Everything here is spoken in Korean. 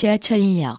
지하철역